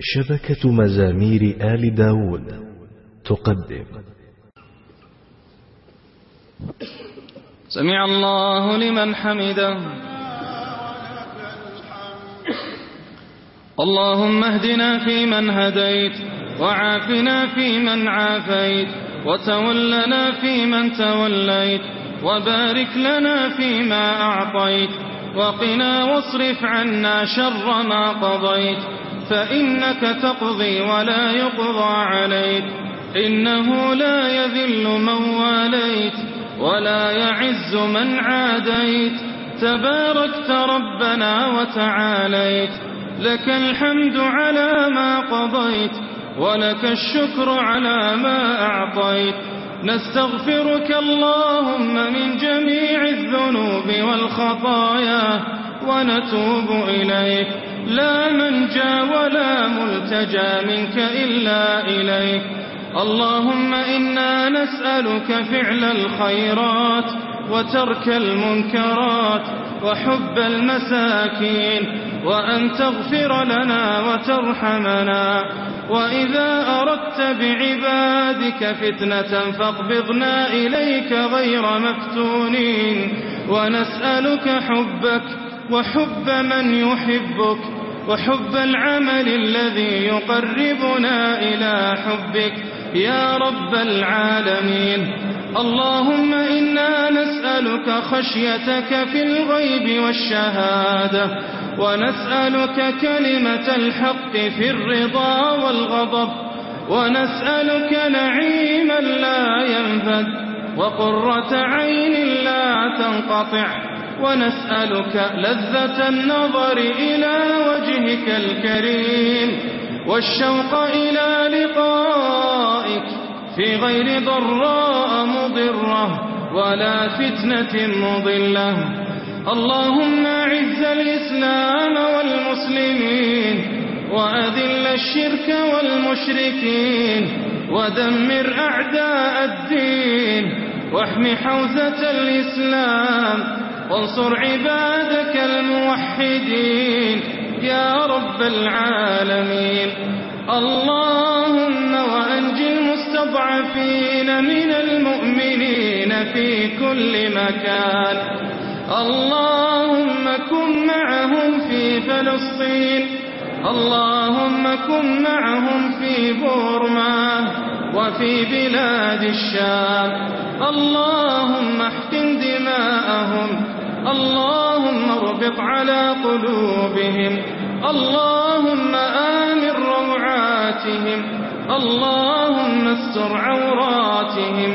شبكة مزامير آل داود تقدم. سمع الله لمن حمده. اللهم اهدنا فيمن هديت وعافنا فيمن عافيت وتولنا فيمن توليت وبارك لنا فيما أعطيت وقنا واصرف عنا شر ما قضيت. فإنك تقضي ولا يقضى عليك إنه لا يذل من واليت ولا يعز من عاديت تباركت ربنا وتعاليت لك الحمد على ما قضيت ولك الشكر على ما أعطيت نستغفرك اللهم من جميع الذنوب والخطايا ونتوب إليك لا منجا ولا ملتجا منك إلا إليك. اللهم إنا نسألك فعل الخيرات وترك المنكرات وحب المساكين وأن تغفر لنا وترحمنا. وإذا أردت بعبادك فتنة فاقبضنا إليك غير مفتونين. ونسألك حبك وحب من يحبك وحب العمل الذي يقربنا إلى حبك. يا رب العالمين اللهم إنا نسألك خشيتك في الغيب والشهادة ونسألك كلمة الحق في الرضا والغضب ونسألك نعيما لا ينفد وقرة عين لا تنقطع. ونسألك لذة النظر إلى وجهك الكريم والشوق إلى لقائك في غير ضراء مضرة ولا فتنة مضلة. اللهم أعز الإسلام والمسلمين وأذل الشرك والمشركين ودمر أعداء الدين واحم حوزة الإسلام وانصر عبادك الموحدين يا رب العالمين. اللهم وأنج المستضعفين من المؤمنين في كل مكان. اللهم كن معهم في فلسطين. اللهم كن معهم في بورما. وفي بلاد الشام. اللهم احقن دماءهم. اللهم اربط على قلوبهم. اللهم آمن روعاتهم. اللهم استر عوراتهم.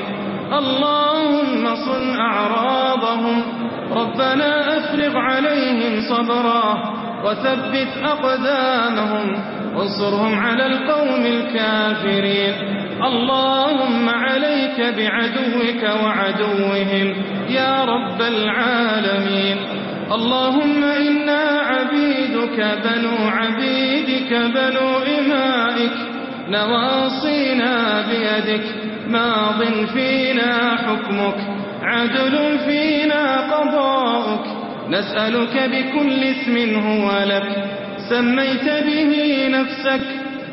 اللهم صن أعراضهم. ربنا أفرغ عليهم صبرا وثبت أقدامهم. وانصرهم على القوم الكافرين. اللهم عليك بعدوك وعدوهم يا رب العالمين. اللهم إنا عبيدك بنو عبيدك بنو إمائك نواصينا بيدك ماض فينا حكمك عدل فينا قضاؤك نسألك بكل اسم هو لك سميت به نفسك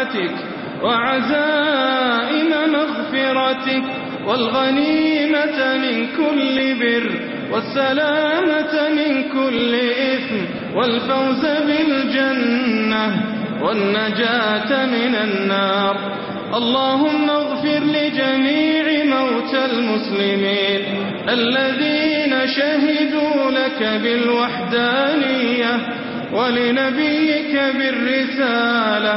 رحمتك وعزائم مغفرتك والغنيمة من كل بر والسلامة من كل إثم والفوز بالجنة والنجاة من النار اللهم اغفر لجميع موتى المسلمين الذين شهدوا لك بالوحدانية ولنبيك بالرسالة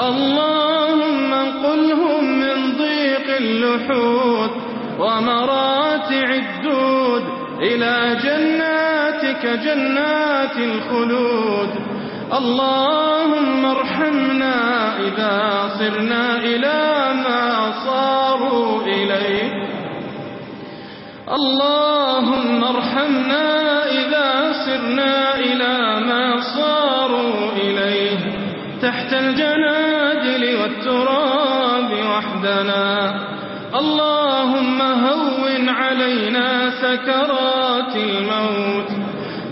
اللهم انقلهم من ضيق اللحود ومراتع الدود إلى جناتك جنات الخلود. اللهم ارحمنا إذا صرنا إلى ما صاروا إليه. اللهم ارحمنا إذا صرنا إلى ما صاروا إليه. تحت الجنات سكرانا اللهم هون علينا سكرات الموت.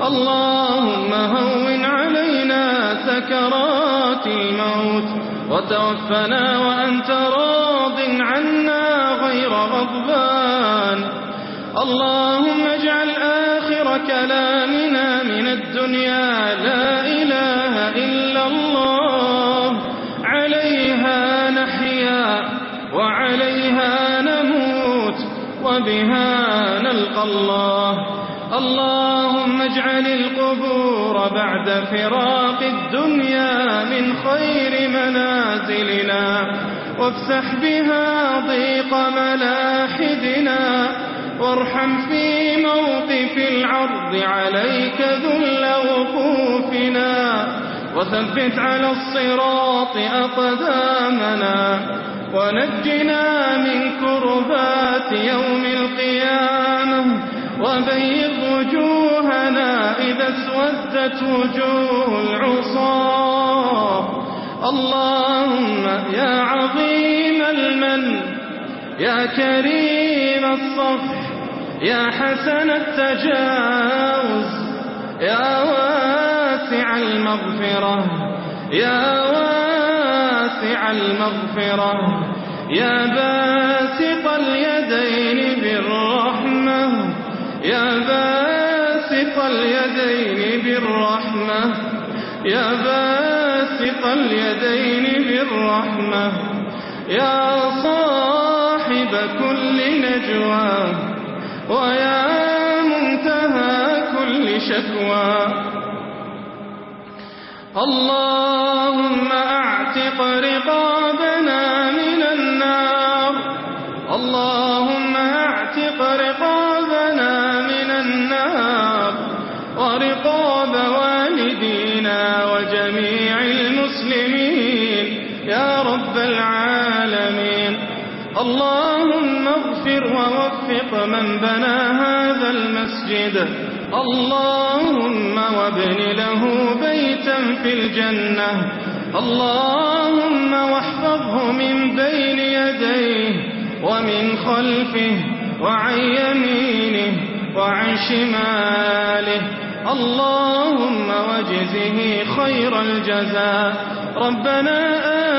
اللهم هون علينا سكرات الموت. وتوفنا وأنت راض عنا غير غضبان. اللهم اجعل آخر كلامنا من الدنيا لا بها نلقى الله. اللهم اجعل القبور بعد فراق الدنيا من خير منازلنا. وافسح بها ضيق ملاحدنا. وارحم في موقف العرض عليك ذل وقوفنا. وثبت على الصراط أقدامنا. ونجنا من كرب بيض وجوهنا إذا اسودت وجوه العصاة اللهم يا عظيم المن يا كريم الصفح يا حسن التجاوز يا واسع المغفرة يا واسع المغفرة يا باسع اليدين بالرحمة يا باسط اليدين بالرحمة يا صاحب كل نجوى ويا منتهى كل شكوى اللهم اعتق رقاب جميع المسلمين. يا رب العالمين. اللهم اغفر ووفق من بنى هذا المسجد. اللهم وابن له بيتا في الجنة. اللهم واحفظه من بين يديه ومن خلفه وعن يمينه وعن شماله. اللهم ثم وجزه خير الجزاء. ربنا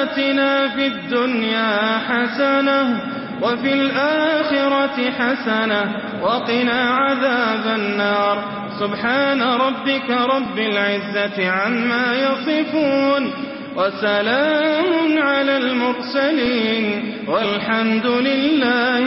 آتنا في الدنيا حسنة وفي الآخرة حسنة وقنا عذاب النار. سبحان ربك رب العزة عما يصفون وسلام على المرسلين والحمد لله